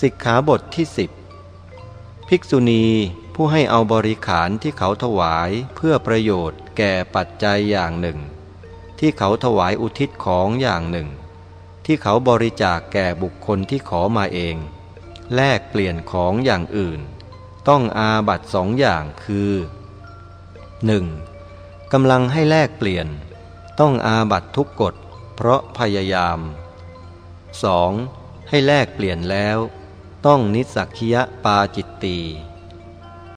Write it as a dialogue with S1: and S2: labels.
S1: สิกขาบทที่สิบภิกษุณีผู้ให้เอาบริขารที่เขาถวายเพื่อประโยชน์แก่ปัจจัยอย่างหนึ่ง ที่เขาถวายอุทิศของอย่างหนึ่ง ที่เขาบริจาคแก่บุคคลที่ขอมาเอง แลกเปลี่ยนของอย่างอื่น ต้องอาบัตสองอย่างคือ 1. กำลังให้แลกเปลี่ยน ต้องอาบัตทุกกฎเพราะพยายาม 2. ให้แลกเปลี่ยนแล้ว ต้องนิสักคียปาจิตตี